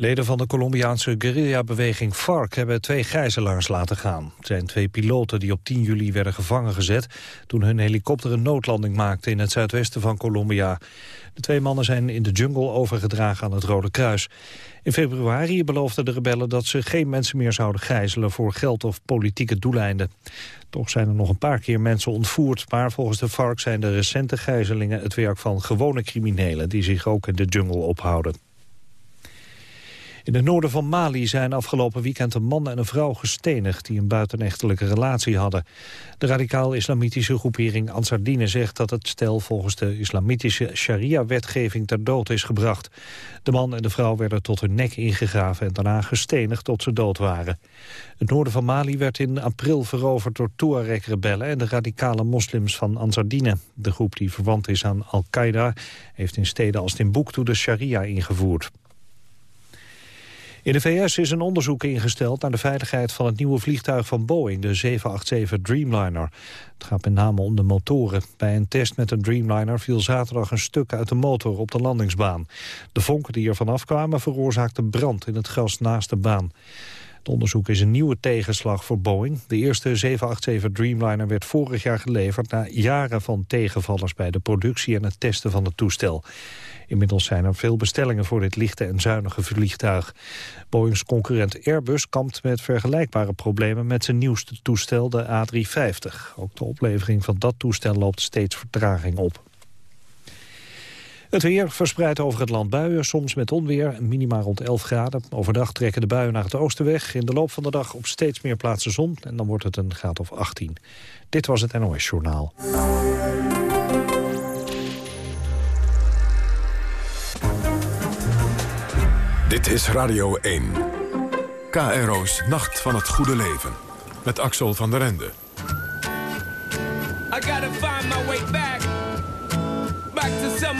Leden van de Colombiaanse guerrilla-beweging FARC hebben twee gijzelaars laten gaan. Het zijn twee piloten die op 10 juli werden gevangen gezet... toen hun helikopter een noodlanding maakte in het zuidwesten van Colombia. De twee mannen zijn in de jungle overgedragen aan het Rode Kruis. In februari beloofden de rebellen dat ze geen mensen meer zouden gijzelen... voor geld of politieke doeleinden. Toch zijn er nog een paar keer mensen ontvoerd... maar volgens de FARC zijn de recente gijzelingen het werk van gewone criminelen... die zich ook in de jungle ophouden. In het noorden van Mali zijn afgelopen weekend een man en een vrouw gestenigd die een buitenechtelijke relatie hadden. De radicaal-islamitische groepering Ansardine zegt dat het stel volgens de islamitische sharia-wetgeving ter dood is gebracht. De man en de vrouw werden tot hun nek ingegraven en daarna gestenigd tot ze dood waren. Het noorden van Mali werd in april veroverd door Tuareg-rebellen en de radicale moslims van Ansardine. De groep die verwant is aan Al-Qaeda heeft in steden als Timbuktu de sharia ingevoerd. In de VS is een onderzoek ingesteld naar de veiligheid van het nieuwe vliegtuig van Boeing, de 787 Dreamliner. Het gaat met name om de motoren. Bij een test met een Dreamliner viel zaterdag een stuk uit de motor op de landingsbaan. De vonken die er vanaf kwamen veroorzaakten brand in het gras naast de baan. Het onderzoek is een nieuwe tegenslag voor Boeing. De eerste 787 Dreamliner werd vorig jaar geleverd... na jaren van tegenvallers bij de productie en het testen van het toestel. Inmiddels zijn er veel bestellingen voor dit lichte en zuinige vliegtuig. Boeings concurrent Airbus kampt met vergelijkbare problemen met zijn nieuwste toestel, de A350. Ook de oplevering van dat toestel loopt steeds vertraging op. Het weer verspreidt over het land buien, soms met onweer, minima rond 11 graden. Overdag trekken de buien naar het oosten weg. In de loop van de dag op steeds meer plaatsen zon en dan wordt het een graad of 18. Dit was het NOS Journaal. Dit is Radio 1. KRO's Nacht van het Goede Leven. Met Axel van der Ende. I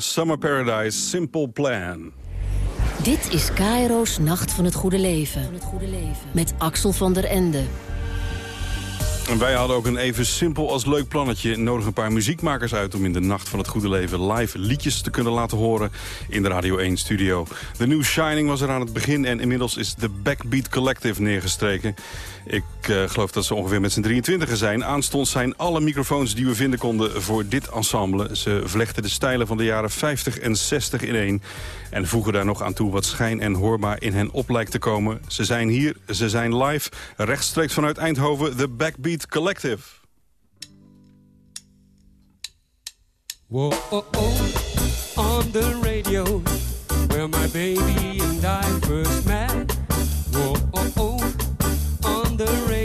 Summer Paradise, Simple Plan. Dit is Cairo's Nacht van het Goede Leven. Met Axel van der Ende. En wij hadden ook een even simpel als leuk plannetje. Nodig een paar muziekmakers uit om in de Nacht van het Goede Leven live liedjes te kunnen laten horen in de Radio 1 studio. De New Shining was er aan het begin en inmiddels is de Backbeat Collective neergestreken. Ik eh, geloof dat ze ongeveer met z'n 23 zijn. Aanstonds zijn alle microfoons die we vinden konden voor dit ensemble. Ze vlechten de stijlen van de jaren 50 en 60 ineen. En voegen daar nog aan toe wat schijn en hoorbaar in hen op lijkt te komen. Ze zijn hier, ze zijn live, rechtstreeks vanuit Eindhoven, de Backbeat Collective. Whoa, oh, oh, on the radio, where my baby and I first met. Oh, oh, on the radio,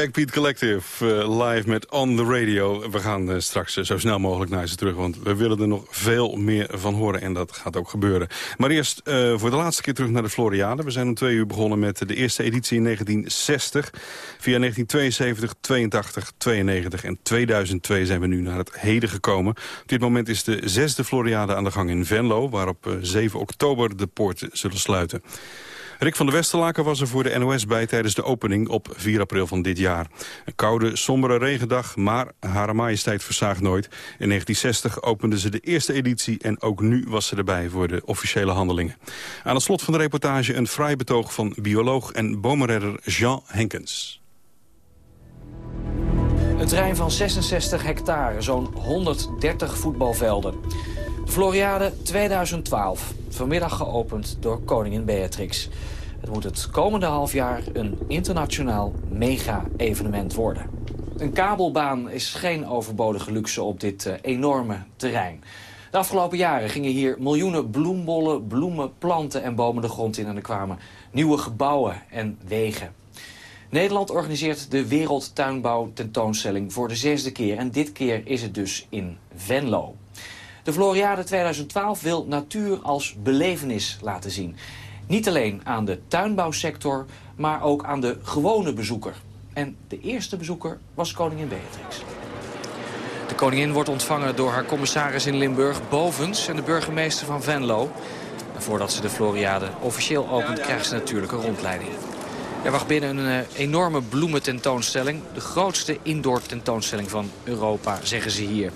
Backbeat Collective, eh, live met On The Radio. We gaan eh, straks eh, zo snel mogelijk naar ze terug, want we willen er nog veel meer van horen. En dat gaat ook gebeuren. Maar eerst voor de laatste keer terug naar de Floriade. We zijn om twee uur begonnen met de eerste editie in 1960. Via 1972, 82, 92 en 2002 zijn we nu naar het heden gekomen. Op dit moment is de zesde Floriade aan de gang in Venlo... waar op eh, 7 oktober de poorten zullen sluiten. Rick van der Westerlaken was er voor de NOS bij tijdens de opening op 4 april van dit jaar. Een koude, sombere regendag, maar Hare Majesteit verzaagt nooit. In 1960 opende ze de eerste editie en ook nu was ze erbij voor de officiële handelingen. Aan het slot van de reportage een fraai betoog van bioloog en bomenredder Jean Henkens. Een terrein van 66 hectare, zo'n 130 voetbalvelden. De Floriade 2012, vanmiddag geopend door koningin Beatrix. Het moet het komende half jaar een internationaal mega-evenement worden. Een kabelbaan is geen overbodige luxe op dit eh, enorme terrein. De afgelopen jaren gingen hier miljoenen bloembollen, bloemen, planten en bomen de grond in... en er kwamen nieuwe gebouwen en wegen. Nederland organiseert de Wereldtuinbouw tentoonstelling voor de zesde keer. En dit keer is het dus in Venlo. De Floriade 2012 wil natuur als belevenis laten zien. Niet alleen aan de tuinbouwsector, maar ook aan de gewone bezoeker. En de eerste bezoeker was koningin Beatrix. De koningin wordt ontvangen door haar commissaris in Limburg, Bovens... en de burgemeester van Venlo. En voordat ze de Floriade officieel opent, krijgt ze natuurlijk een rondleiding. Er wacht binnen een eh, enorme bloemententoonstelling. De grootste indoor tentoonstelling van Europa, zeggen ze hier.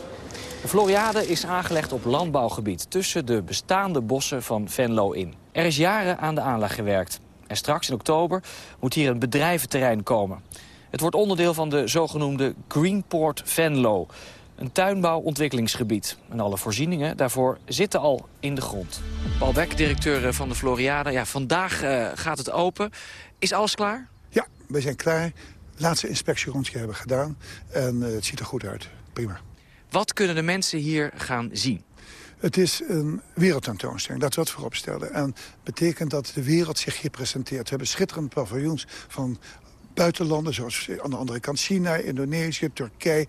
De Floriade is aangelegd op landbouwgebied... tussen de bestaande bossen van Venlo in. Er is jaren aan de aanleg gewerkt. En straks in oktober moet hier een bedrijventerrein komen. Het wordt onderdeel van de zogenoemde Greenport Venlo. Een tuinbouwontwikkelingsgebied. En alle voorzieningen daarvoor zitten al in de grond. Paul Beck, directeur eh, van de Floriade. Ja, vandaag eh, gaat het open. Is alles klaar? Ja, we zijn klaar. Laatste inspectierondje hebben gedaan. En eh, het ziet er goed uit. Prima. Wat kunnen de mensen hier gaan zien? Het is een wereldtentoonstelling, dat we dat voorop stellen. En betekent dat de wereld zich hier presenteert. We hebben schitterende paviljoens van buitenlanden... zoals aan de andere kant China, Indonesië, Turkije...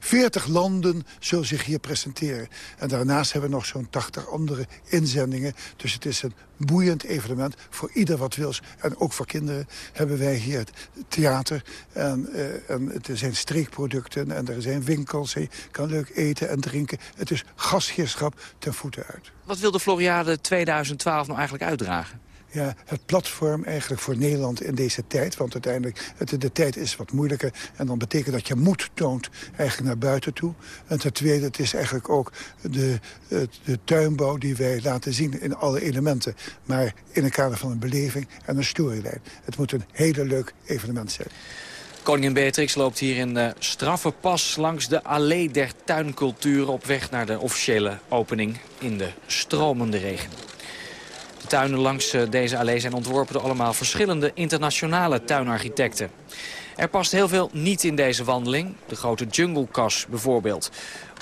40 landen zullen zich hier presenteren. En daarnaast hebben we nog zo'n 80 andere inzendingen. Dus het is een boeiend evenement voor ieder wat wils. En ook voor kinderen hebben wij hier het theater. En, uh, en er zijn streekproducten en er zijn winkels. Je kan leuk eten en drinken. Het is gastheerschap ten voeten uit. Wat wil de Floriade 2012 nou eigenlijk uitdragen? Ja, het platform eigenlijk voor Nederland in deze tijd. Want uiteindelijk, het, de tijd is wat moeilijker. En dan betekent dat je moed toont eigenlijk naar buiten toe. En ten tweede, het is eigenlijk ook de, de, de tuinbouw die wij laten zien in alle elementen. Maar in een kader van een beleving en een storylijn. Het moet een hele leuk evenement zijn. Koningin Beatrix loopt hier in uh, straffe pas langs de Allee der Tuincultuur... op weg naar de officiële opening in de stromende regen. Tuinen langs eh, deze allee zijn ontworpen door allemaal verschillende internationale tuinarchitecten. Er past heel veel niet in deze wandeling. De grote junglekas bijvoorbeeld.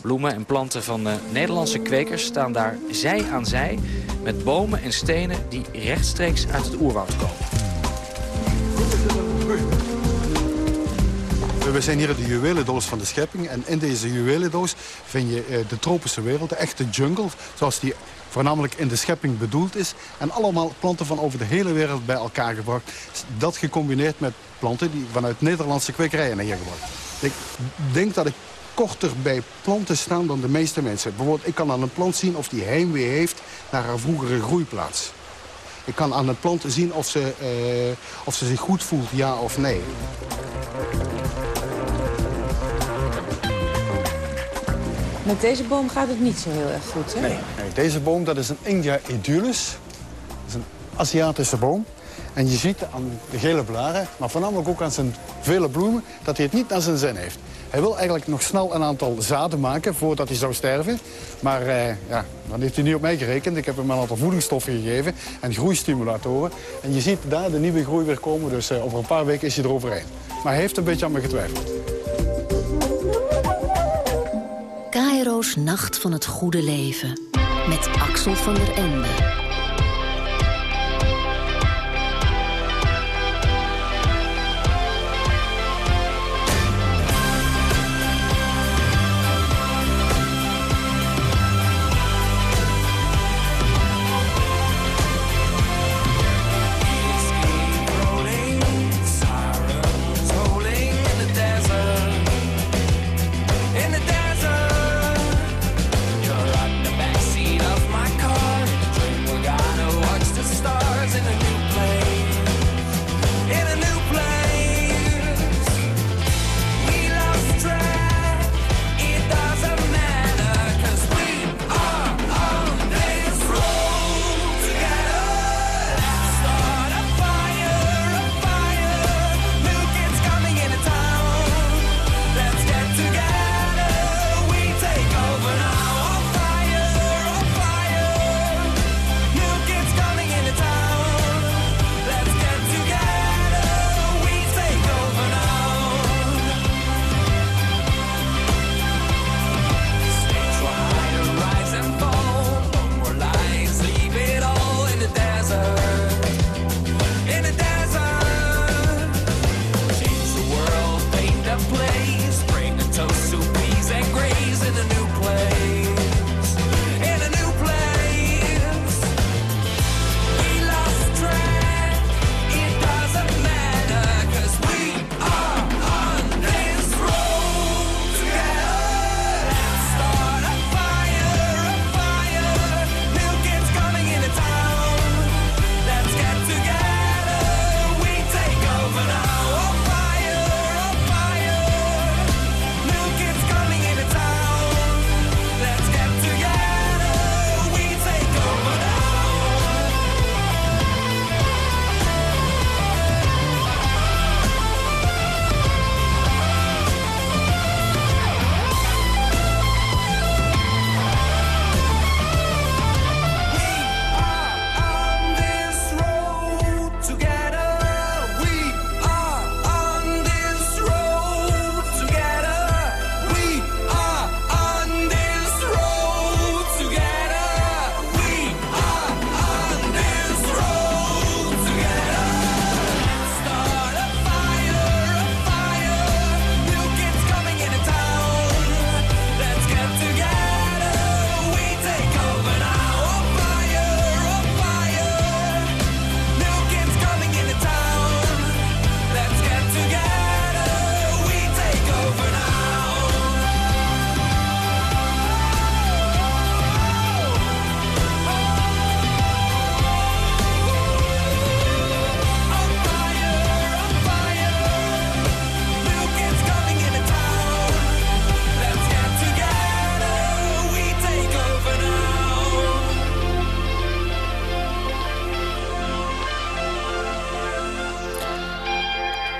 Bloemen en planten van uh, Nederlandse kwekers staan daar zij aan zij... met bomen en stenen die rechtstreeks uit het oerwoud komen. We zijn hier in de juwelendoos van de schepping. En in deze juwelendoos vind je eh, de tropische wereld, de echte jungle... zoals die voornamelijk in de schepping bedoeld is. En allemaal planten van over de hele wereld bij elkaar gebracht. Dat gecombineerd met planten die vanuit Nederlandse kwekerijen naar hier gebracht. Ik denk dat ik korter bij planten staan dan de meeste mensen. Bijvoorbeeld, ik kan aan een plant zien of die heimwee heeft naar haar vroegere groeiplaats. Ik kan aan een plant zien of ze, uh, of ze zich goed voelt, ja of nee. Met deze boom gaat het niet zo heel erg goed, hè? Nee, deze boom dat is een India edulis. Dat is een Aziatische boom. En je ziet aan de gele blaren, maar voornamelijk ook aan zijn vele bloemen... dat hij het niet naar zijn zin heeft. Hij wil eigenlijk nog snel een aantal zaden maken voordat hij zou sterven. Maar eh, ja, dan heeft hij niet op mij gerekend. Ik heb hem een aantal voedingsstoffen gegeven en groeistimulatoren. En je ziet daar de nieuwe groei weer komen, dus eh, over een paar weken is hij eroverheen. Maar hij heeft een beetje aan me getwijfeld. Cairo's Nacht van het Goede Leven. Met Axel van der Ende.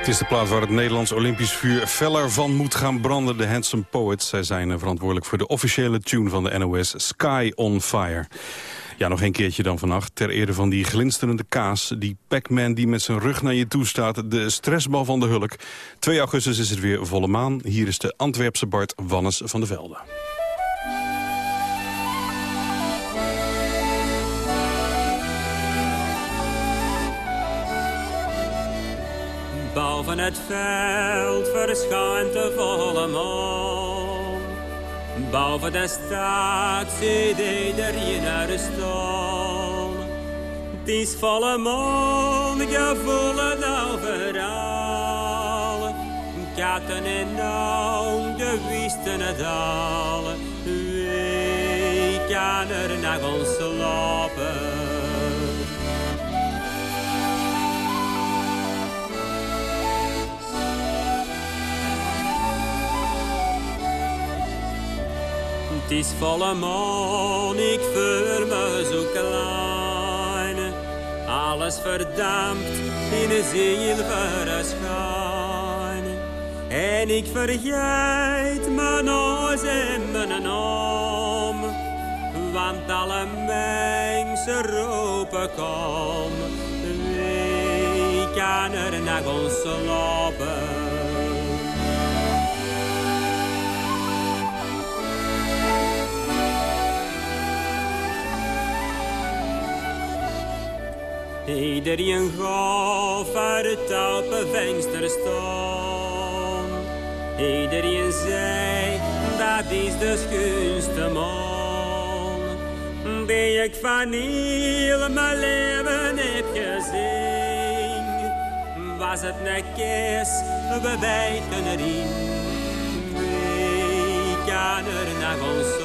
Het is de plaats waar het Nederlands Olympisch vuur feller van moet gaan branden. De Handsome Poets. Zij zijn eh, verantwoordelijk voor de officiële tune van de NOS, Sky on Fire. Ja, nog een keertje dan vannacht. Ter ere van die glinsterende kaas. Die Pac-Man die met zijn rug naar je toe staat. De stressbal van de hulk. 2 augustus is het weer volle maan. Hier is de Antwerpse Bart Wannes van de Velde. Het veld verschijnt de volle maan. Boven de stad zit iedereen naar staan. Het is volle maan, gevoelen overal. Katten en de wisten het al. Wie kan er nog ons slapen? Het is volle maan, ik voel me zo klein. Alles verdampt in een zilveren schijn. En ik vergeet mijn huis en mijn naam. Want alle mensen roepen kom. Wie kan er nog ons slapen? Iedereen gaf uit een venster staan. Iedereen zei, dat is de schoonste man. Die ik van heel mijn leven heb gezien. Was het een kist, we weten erin. Wie kan er nog ons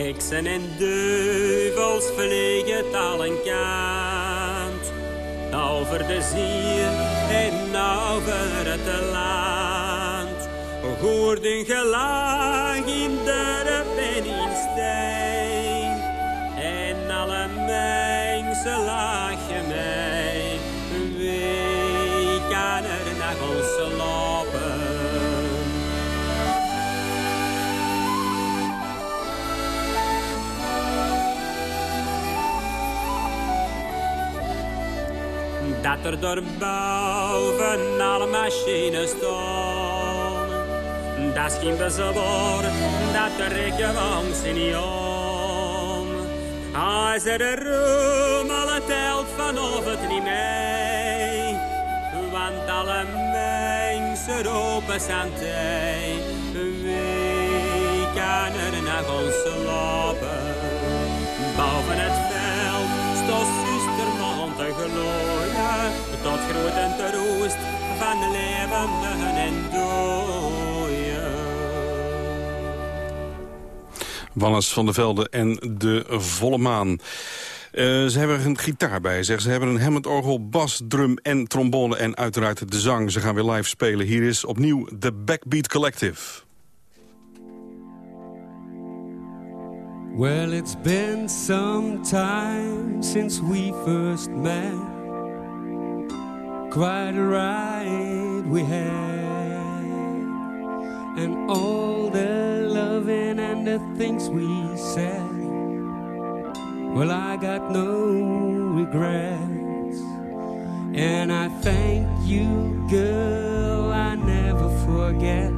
Heksen en duivels vliegen al een kant. Over de zee en over het land. Hoort een gelag in dorp en in. En alle mensen lachen dat er door boven alle machines staan. Dat is geen bezwaar, dat er ik gewoon niet om. Als er de roem alle telt vanaf het niet mee. Want alle mensen roepen zijn tij. Wie kan er nog ons slapen? Boven het veld Tot groot en troost van de levenden en dooien. Wannes van der Velde en de Volle Maan. Eh, ze hebben een gitaar bij zich. Ze hebben een Hammond-orgel, bas, drum en trombone en uiteraard de zang. Ze gaan weer live spelen. Hier is opnieuw de Backbeat Collective. Well, it's been some time since we first met. Quite a ride we had. And all the loving and the things we said. Well, I got no regrets. And I thank you, girl, I never forget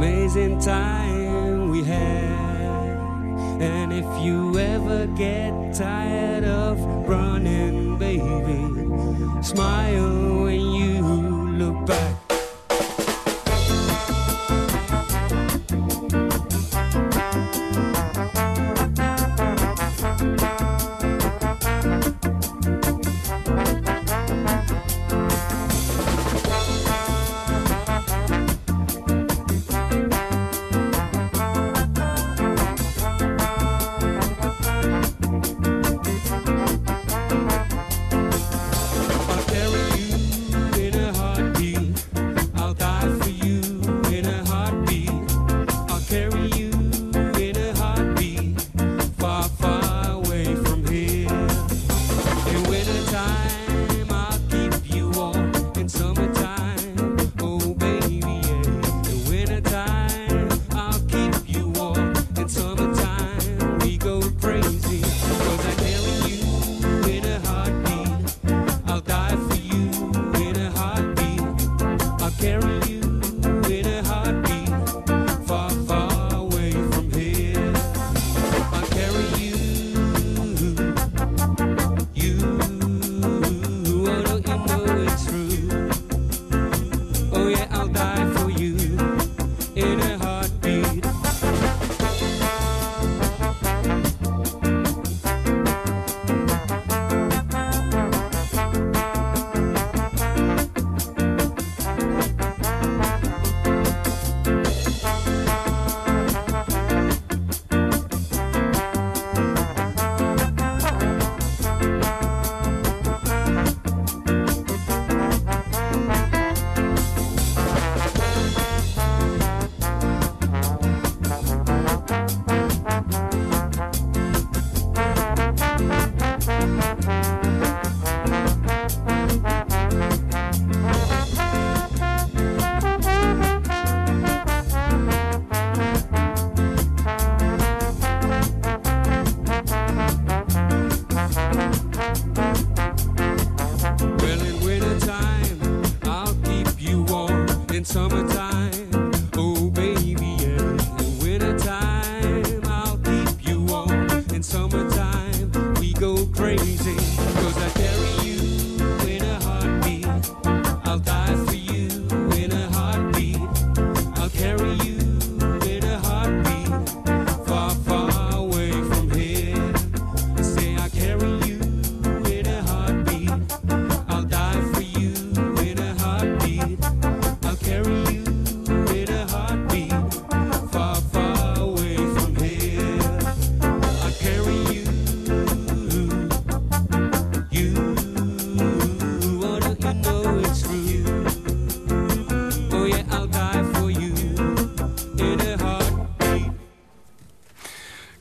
amazing time we had. And if you ever get tired of running, baby, smile when you look back.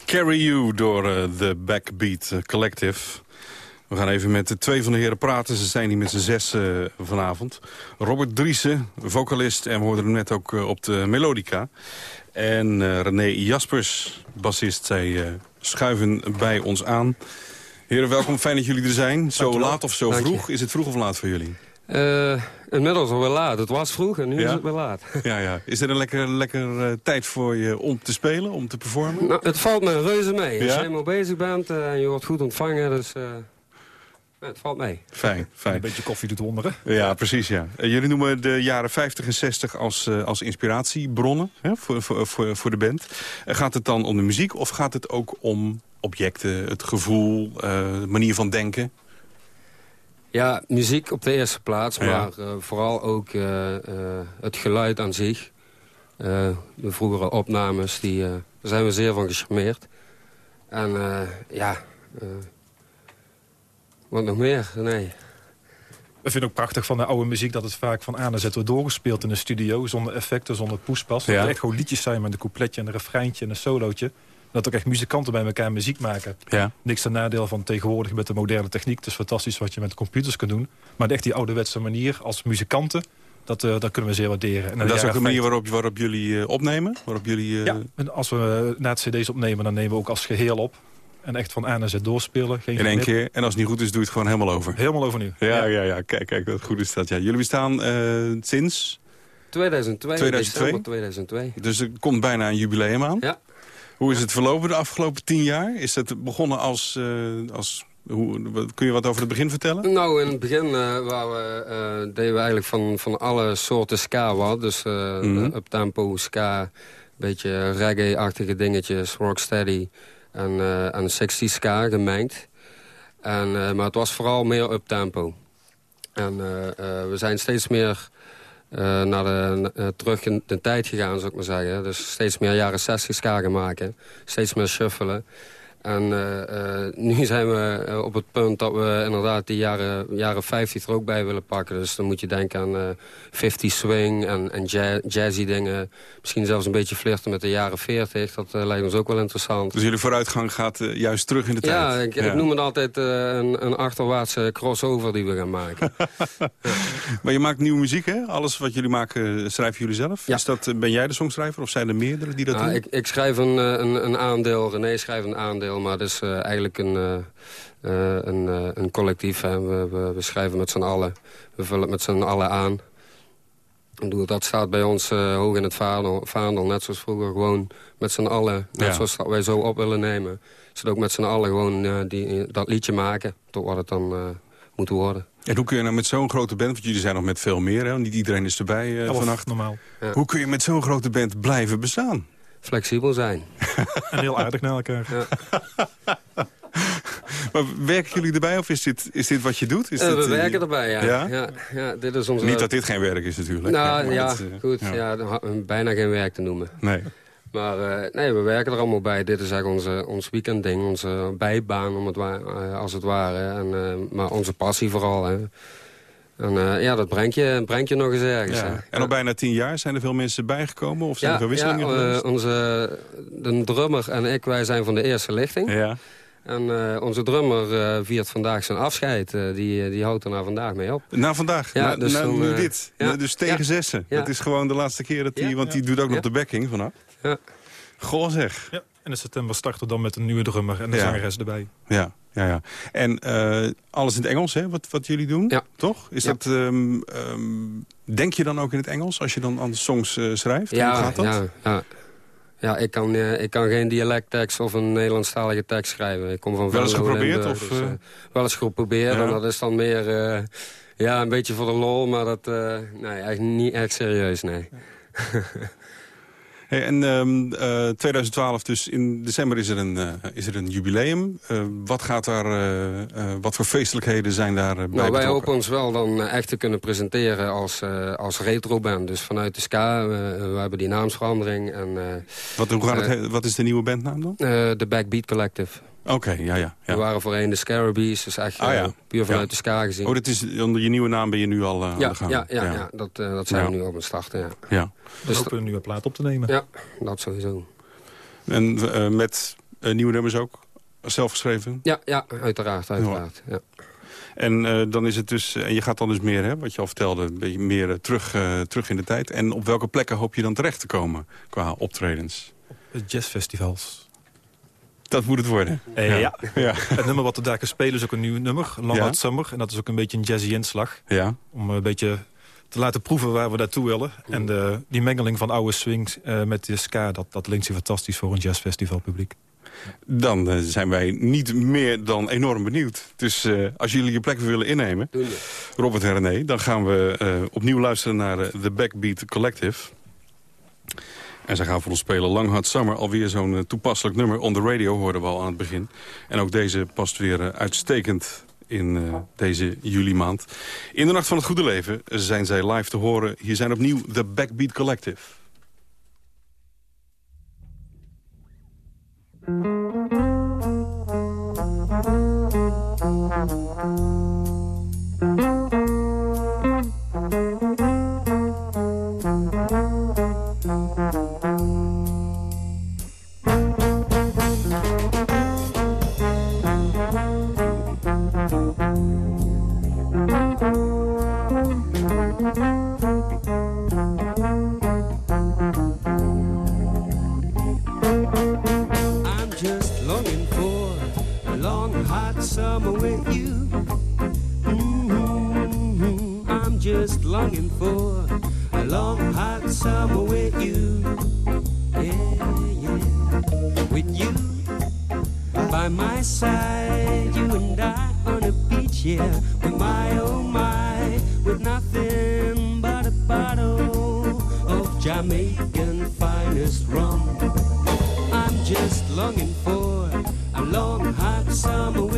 Carry You door eh, de Backbeat eh, Collective. We gaan even met de twee van de heren praten. Ze zijn hier met z'n zes eh, vanavond. Robert Driessen, vocalist. En we hoorden hem net ook eh, op de melodica. En eh, René Jaspers, bassist. Zij eh, schuiven bij ons aan. Heren, welkom. Fijn dat jullie er zijn. Zo laat of zo vroeg. Is het vroeg of laat voor jullie? Eh, inmiddels alweer laat. Het was vroeg en nu Ja? is het weer laat. Ja, ja. Is er een lekker, lekker eh, tijd voor je om te spelen, om te performen? Nou, het valt me reuze mee. Als Ja? je eenmaal bezig bent eh, en je wordt goed ontvangen, dus eh, het valt mee. Fijn, fijn. Een beetje koffie doet wonderen. Ja, precies. Ja. Jullie noemen de jaren 50 en 60 als, eh, als inspiratiebronnen hè, voor, voor, voor, de band. Gaat het dan om de muziek of gaat het ook om objecten, het gevoel, eh, manier van denken? Ja, muziek op de eerste plaats, Ja. maar eh, vooral ook eh, eh, het geluid aan zich. Eh, de vroegere opnames, die, eh, daar zijn we zeer van gecharmeerd. En eh, ja, eh, wat nog meer? Nee. We vinden ook prachtig van de oude muziek dat het vaak van A naar Z wordt doorgespeeld in de studio. Zonder effecten, zonder poespas. Dat Ja. het echt gewoon liedjes zijn met een coupletje en een refreintje en een solootje. Dat ook echt muzikanten bij elkaar muziek maken. Ja. Niks ten nadeel van tegenwoordig met de moderne techniek. Het is fantastisch wat je met computers kunt doen. Maar echt die ouderwetse manier als muzikanten, dat, eh, dat kunnen we zeer waarderen. En dat is ook de manier waarop, waarop jullie eh, opnemen? Waarop jullie, eh, Ja, en als we na het cd's opnemen, dan nemen we ook als geheel op. En echt van A naar Z doorspelen. Geen in één keer. En als het niet goed is, doe je het gewoon helemaal over. Helemaal overnieuw. Ja, ja, ja. Kijk, kijk, wat goed is dat. Ja. Jullie bestaan eh, sinds, 2002, 2002? december 2002. dus er komt bijna een jubileum aan. Ja. Hoe is het verlopen de afgelopen tien jaar? Is het begonnen als... eh, als hoe, kun je wat over het begin vertellen? Nou, in het begin eh, waar we, eh, deden we eigenlijk van, van alle soorten ska wat. Dus eh Mhm. uptempo, ska, een beetje reggae-achtige dingetjes, rocksteady en, en 60 ska gemengd. En, maar het was vooral meer uptempo. En we zijn steeds meer naar de, eh, terug in de tijd gegaan, zou ik maar zeggen. Dus steeds meer jaren 60 ska gaan maken. Steeds meer shuffelen. En eh, eh, nu zijn we eh, op het punt dat we inderdaad die jaren, jaren 50 er ook bij willen pakken. Dus dan moet je denken aan eh 50 swing en, en ja- jazzy dingen. Misschien zelfs een beetje flirten met de jaren 40. Dat lijkt ons ook wel interessant. Dus jullie vooruitgang gaat juist terug in de tijd? Ja, ik, ik noem het altijd een, een achterwaartse crossover die we gaan maken. Maar je maakt nieuwe muziek, hè? Alles wat jullie maken, schrijven jullie zelf? Ja. Is dat, ben jij de songschrijver of zijn er meerdere die dat Nou, doen? ik, ik schrijf een, een, een aandeel, René schrijft een aandeel, maar het is eh, eigenlijk een, eh, eh, een, een collectief. Hè. We, we, we schrijven met z'n allen, we vullen het met z'n allen aan. Ik bedoel, dat staat bij ons hoog in het vaandel, vaandel, net zoals vroeger gewoon met z'n allen. Net Ja. zoals dat wij zo op willen nemen. Zodat ook met z'n allen gewoon die, dat liedje maken, tot wat het dan eh, moet worden. En hoe kun je nou met zo'n grote band, want jullie zijn nog met veel meer, hè? niet iedereen is erbij vannacht. normaal. Ja. Hoe kun je met zo'n grote band blijven bestaan? Flexibel zijn. En heel aardig naar elkaar. Maar werken jullie erbij of is dit, is dit wat je doet? Is Eh, dit, we eh, werken erbij, ja. Ja? ja? ja, dit is onze... Niet dat dit geen werk is natuurlijk. Nou ja, dat, eh, goed. ja. Ja. bijna geen werk te noemen. Nee. Maar nee, we werken er allemaal bij. Dit is eigenlijk onze, ons weekendding, onze bijbaan om het wa- eh, als het ware. En, maar onze passie vooral. Hè. En eh, ja, dat brengt je, brengt je nog eens ergens. hè. Ja. En al bijna tien jaar zijn er veel mensen bijgekomen? Of zijn Ja, er veel ja wisselingen eh, geweest? onze, de drummer en ik, wij zijn van de eerste lichting. Ja. En eh, onze drummer eh, viert vandaag zijn afscheid. Eh, die, die houdt er na vandaag mee op. Na vandaag, Ja, na, dus na- dan, nu dit. ja. Dus tegen Ja. zessen. Ja. Dat is gewoon de laatste keer dat hij... Ja. Want die doet ook nog de backing vanaf. Ja. Goh zeg. Ja. En in september starten we dan met een nieuwe drummer en de Ja. zangeres erbij. Ja. Ja, ja. En eh, alles in het Engels, hè, wat, wat jullie doen, Ja. toch? Is Ja. dat, ehm, ehm, denk je dan ook in het Engels als je dan aan songs eh, schrijft? Hoe Ja, gaat dat? ja, ja. Ja, ik kan, eh, ik kan geen dialecttekst of een Nederlandstalige tekst schrijven. Ik kom van Wel eens geprobeerd, of, dus, eh, wel eens geprobeerd. En dat is dan meer ja, een beetje voor de lol, maar dat nee, echt niet echt serieus, nee. Hey, en ehm, eh, 2012, dus in december is er een, eh, is er een jubileum. Eh, wat, gaat daar, wat voor feestelijkheden zijn daar bij Nou, wij hopen ons wel dan echt te kunnen presenteren als, als retro-band. Dus vanuit de ska, we hebben die naamsverandering. En, Wat, hoe gaat het, he- wat is de nieuwe bandnaam dan? de Backbeat Collective. Oké, ja, ja. ja. We waren voorheen de Scarabees, dus echt Ah, ja. eh, puur vanuit Ja. de ska gezien. Oh, dat is, onder je nieuwe naam ben je nu al eh, aan ja, de gang? ja, ja, ja. dat, eh, dat zijn Ja. we nu op het starten, ja. Ja. We Dus hopen een nieuwe plaat op te nemen. Ja, dat sowieso. En eh, met nieuwe nummers ook? Zelf geschreven? Ja, ja uiteraard, uiteraard. Ja. En eh, dan is het dus, en je gaat dan dus meer, hè, wat je al vertelde, een beetje meer terug, terug in de tijd. En op welke plekken hoop je dan terecht te komen qua optredens? Jazzfestivals. Dat moet het worden. Eh, ja. Ja. Het nummer wat we daar kunnen spelen is ook een nieuw nummer. Long Ja. Hot Summer. En dat is ook een beetje een jazzy inslag. Ja. Om een beetje te laten proeven waar we naartoe willen. En de, die mengeling van oude swings eh, met de ska... Dat, dat linkt zich fantastisch voor een jazzfestivalpubliek. Dan eh, zijn wij niet meer dan enorm benieuwd. Dus eh, als jullie je plek willen innemen. Robert en René... dan gaan we eh, opnieuw luisteren naar The Backbeat Collective. En zij gaan voor ons spelen Long Hot Summer. Alweer zo'n eh, toepasselijk nummer. On the radio hoorden we al aan het begin. En ook deze past weer eh, uitstekend in eh, deze juli maand. In de Nacht van het Goede Leven zijn zij live te horen. Hier zijn opnieuw The Backbeat Collective. For a long hot summer with you. Yeah, yeah. With you by my side, you and I on a beach, yeah. With my oh my, with nothing but a bottle of Jamaican finest rum. I'm just longing for a long hot summer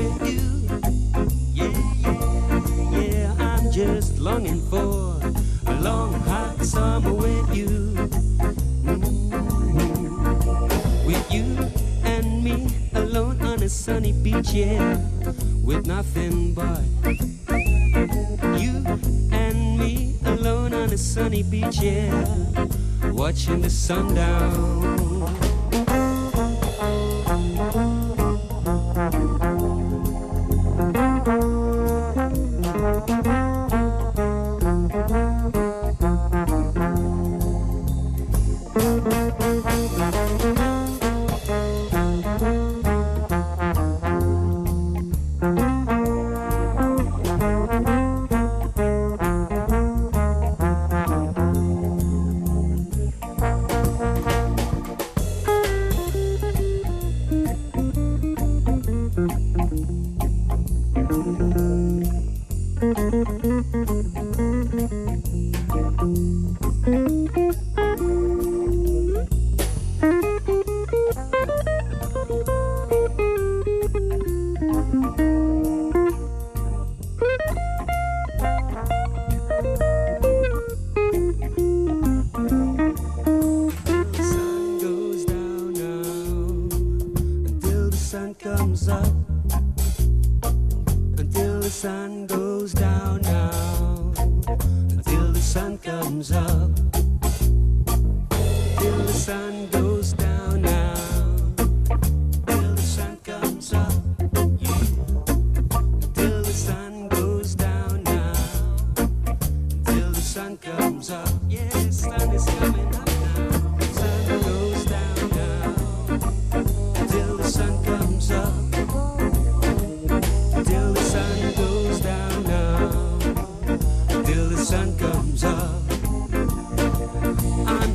yeah. With nothing but you and me alone on a sunny beach, yeah. Watching the sundown.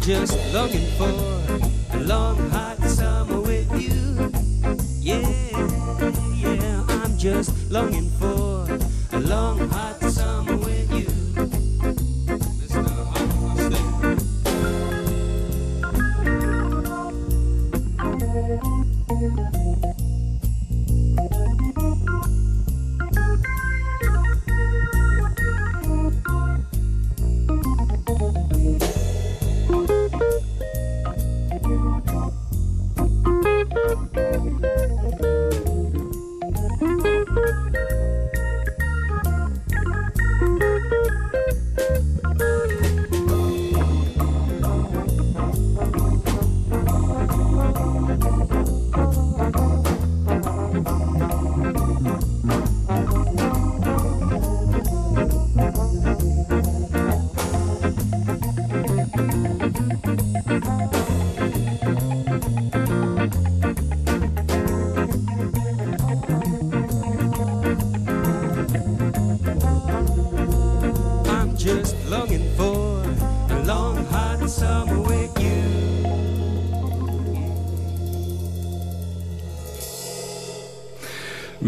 Just longing for a long hot summer with you. Yeah, yeah, I'm just longing for a long hot summer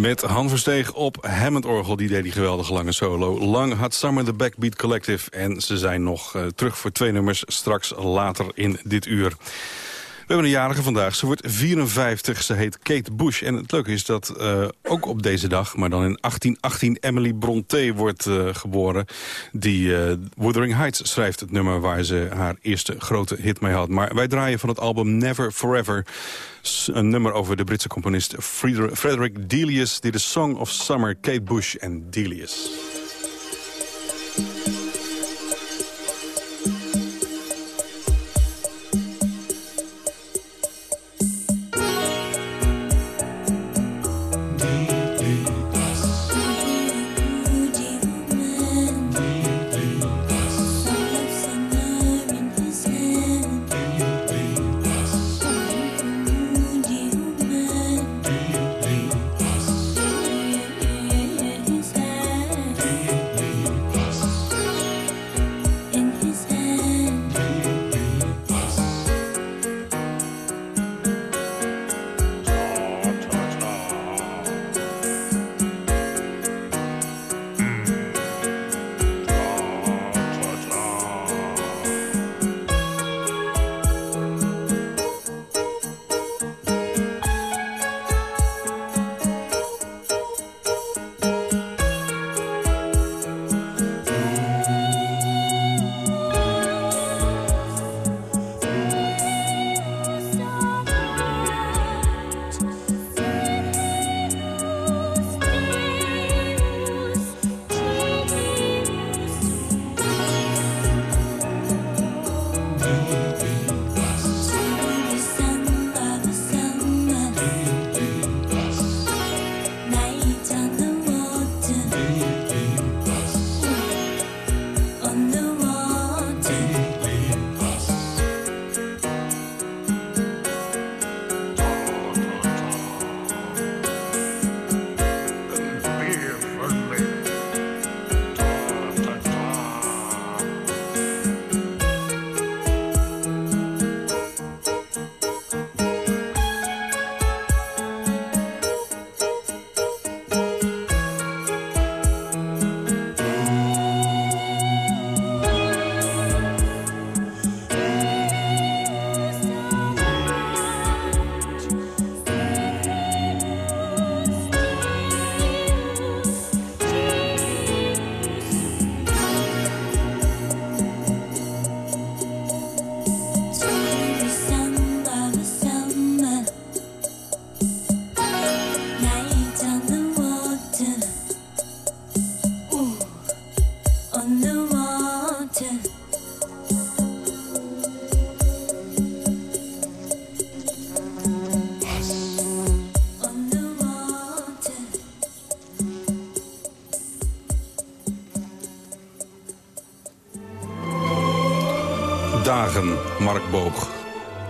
Met Han Versteeg op Hammond-orgel, die deed die geweldige lange solo. Lang had Summer the Backbeat Collective. En ze zijn nog eh, terug voor twee nummers straks later in dit uur. We hebben een jarige vandaag. Ze wordt 54. Ze heet Kate Bush. En het leuke is dat eh, ook op deze dag, maar dan in 1818... Emily Brontë wordt eh, geboren. Die eh, Wuthering Heights schrijft het nummer waar ze haar eerste grote hit mee had. Maar wij draaien van het album Never Forever... een nummer over de Britse componist Frederick Delius. Dit is Song of Summer, Kate Bush en Delius.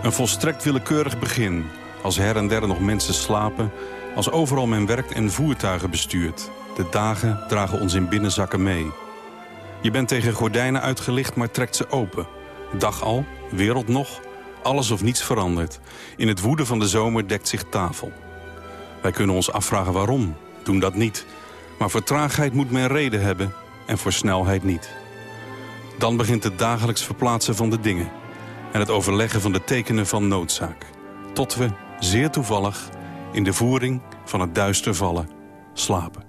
Een volstrekt willekeurig begin. Als her en der nog mensen slapen. Als overal men werkt en voertuigen bestuurt. De dagen dragen ons in binnenzakken mee. Je bent tegen gordijnen uitgelicht, maar trekt ze open. Dag al, wereld nog, alles of niets verandert. In het woede van de zomer dekt zich tafel. Wij kunnen ons afvragen waarom, doen dat niet. Maar voor traagheid moet men reden hebben en voor snelheid niet. Dan begint het dagelijks verplaatsen van de dingen en het overleggen van de tekenen van noodzaak. Tot we, zeer toevallig, in de voering van het duister vallen, slapen.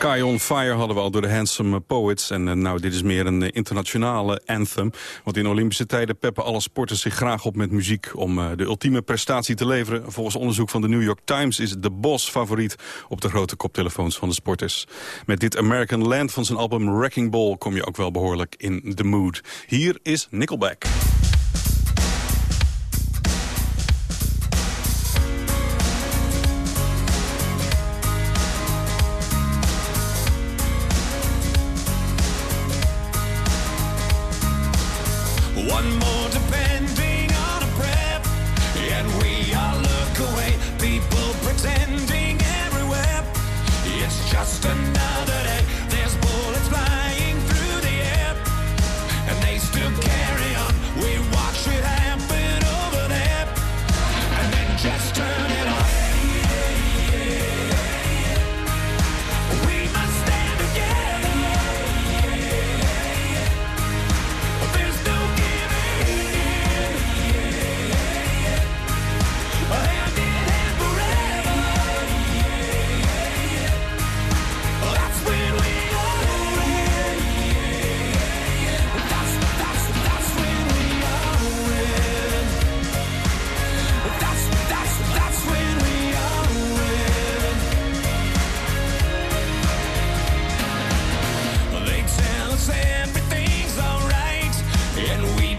Sky on Fire hadden we al door de Handsome Poets. En eh, nou, dit is meer een eh, internationale anthem. Want in Olympische tijden peppen alle sporters zich graag op met muziek... om eh, de ultieme prestatie te leveren. Volgens onderzoek van de New York Times is de Boss favoriet... op de grote koptelefoons van de sporters. Met dit American Land van zijn album Wrecking Ball... kom je ook wel behoorlijk in de mood. Hier is Nickelback.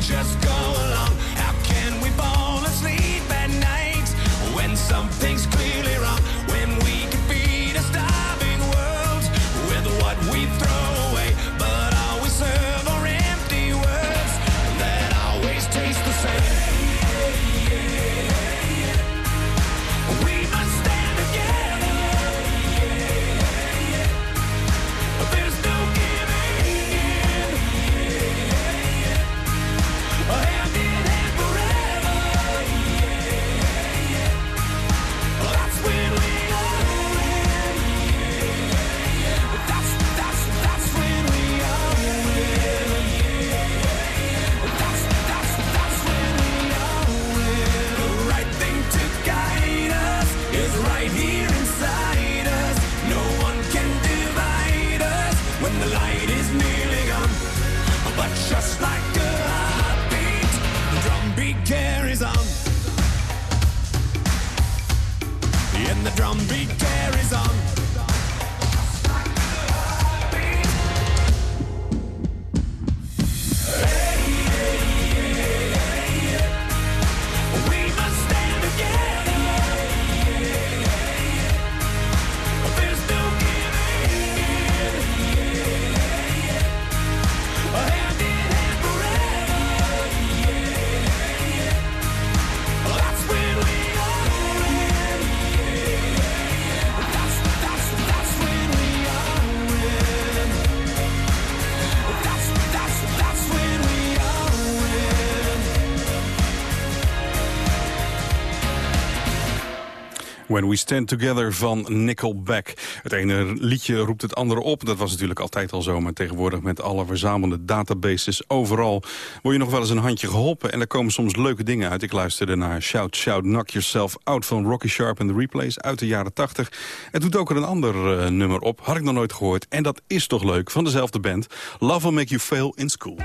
Just go When We Stand Together van Nickelback. Het ene liedje roept het andere op. Dat was natuurlijk altijd al zo. Maar tegenwoordig met alle verzamelde databases overal... word je nog wel eens een handje geholpen. En er komen soms leuke dingen uit. Ik luisterde naar Shout Shout Knock Yourself Out van Rocky Sharp en The Replays uit de jaren 80. Het doet ook er een ander eh, nummer op. Had ik nog nooit gehoord. En dat is toch leuk. Van dezelfde band. Love Will Make You Fail in School.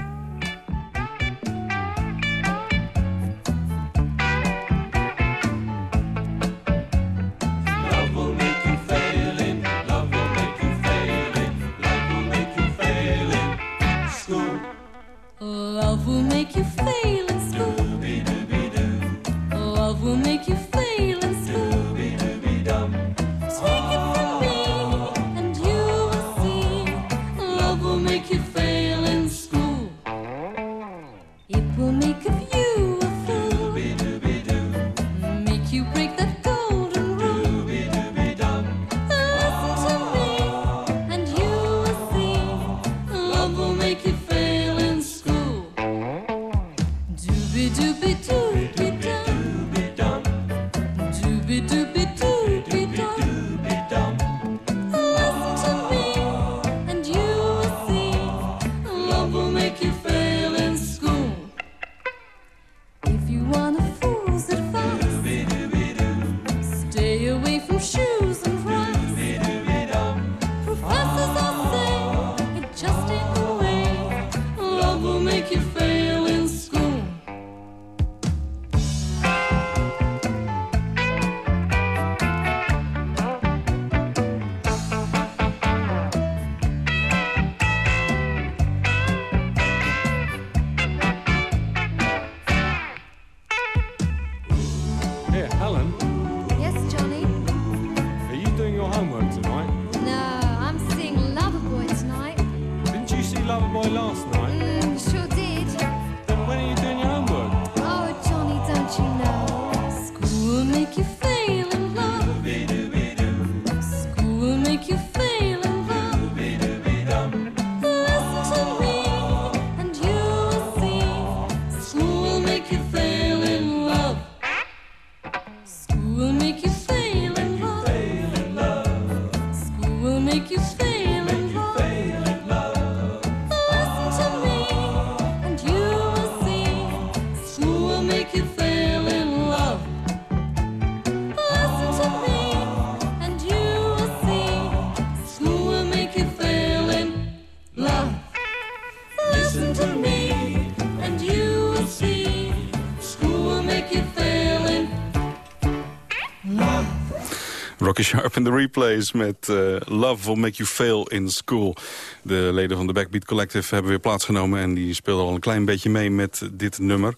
Sharp en de Replays met eh, Love Will Make You Fail in School. De leden van de Backbeat Collective hebben weer plaatsgenomen... en die speelden al een klein beetje mee met dit nummer.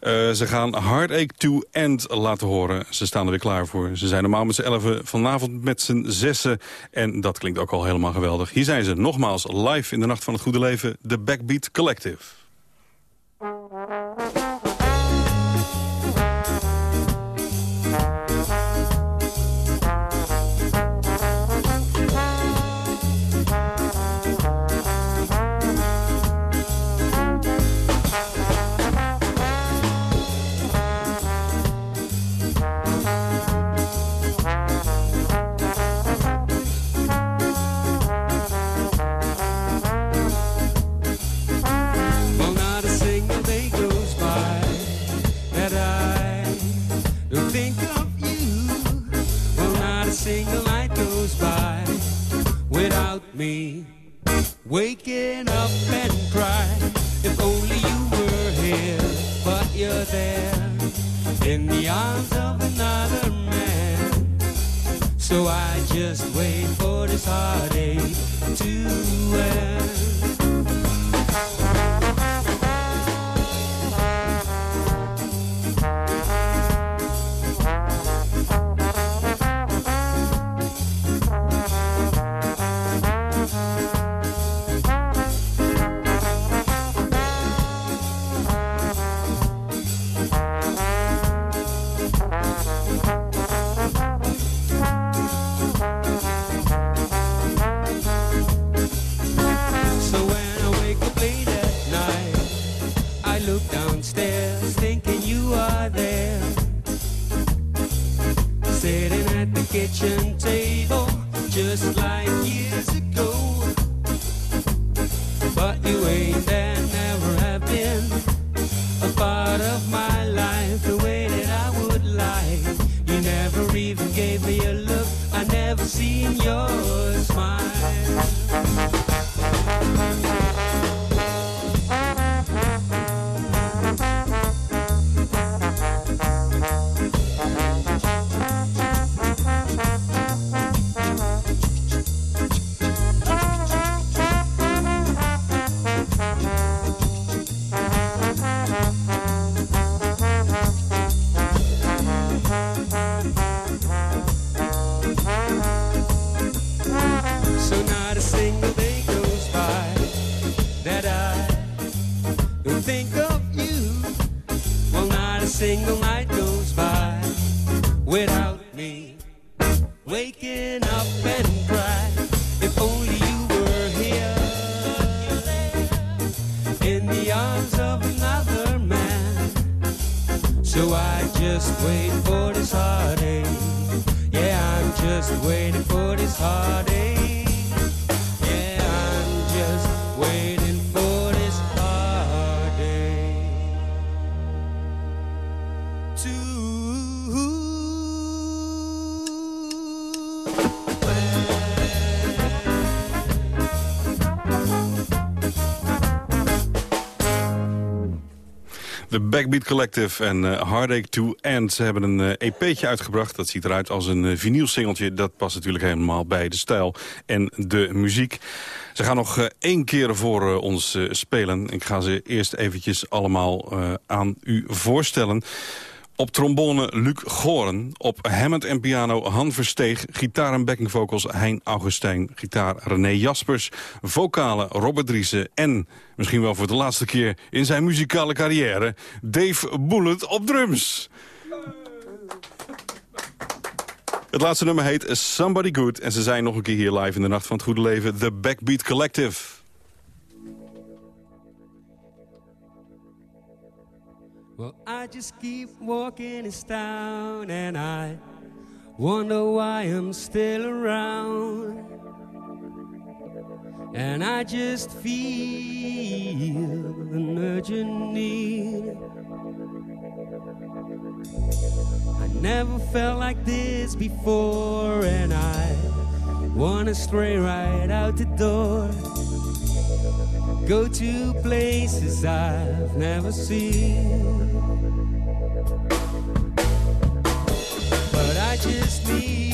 Eh, ze gaan Heartache to End laten horen. Ze staan er weer klaar voor. Ze zijn normaal met z'n elfen, vanavond met z'n zessen. En dat klinkt ook al helemaal geweldig. Hier zijn ze nogmaals live in de Nacht van het Goede Leven... de Backbeat Collective. Backbeat Collective en eh, Heartache to End. Ze hebben een eh, EP'tje uitgebracht. Dat ziet eruit als een uh, vinylsingeltje. Dat past natuurlijk helemaal bij de stijl en de muziek. Ze gaan nog eh, één keer voor eh, ons eh, spelen. Ik ga ze eerst eventjes allemaal eh, aan u voorstellen. Op trombone Luc Goren. Op Hammond en piano Han Versteeg. Gitaar en backing vocals Hein Augustijn. Gitaar René Jaspers. Vocalen Robert Driessen. En, misschien wel voor de laatste keer in zijn muzikale carrière... Dave Bullet op drums. Het laatste nummer heet Somebody Good. En ze zijn nog een keer hier live in de Nacht van het Goede Leven. The Backbeat Collective. Well, I just keep walking this town and I wonder why I'm still around. And I just feel an urgent need. I never felt like this before, and I wanna stray right out the door. Go to places I've never seen. But I just need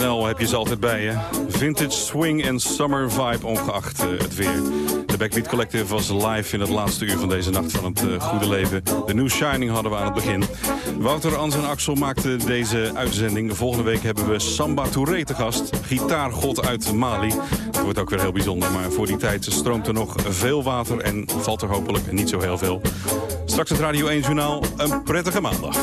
heb je ze altijd bij je. Vintage swing en summer vibe, ongeacht eh, het weer. De Backbeat Collective was live in het laatste uur van deze nacht van het eh, goede leven. De New Shining hadden we aan het begin. Wouter, Ans en Axel maakten deze uitzending. Volgende week hebben we Samba Touré te gast. Gitaargod uit Mali. Dat wordt ook weer heel bijzonder. Maar voor die tijd stroomt er nog veel water en valt er hopelijk niet zo heel veel. Straks het Radio 1 Journaal. Een prettige maandag.